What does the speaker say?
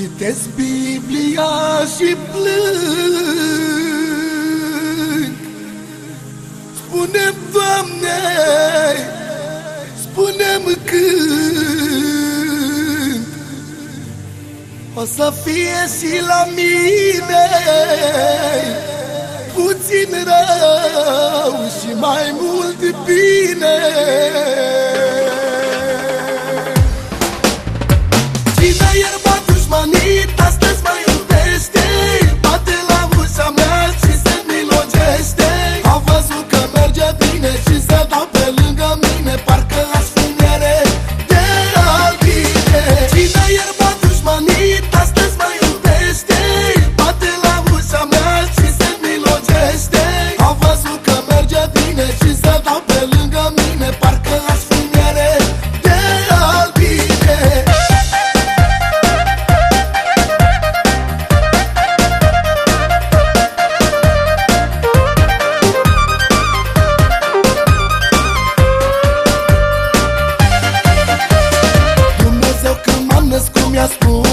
Citesc Biblia și plâng. Spune-mi, Doamne, spune-mi când O să fie și la mine Puțin rău și mai mult bine. Cine ierba minhas blusas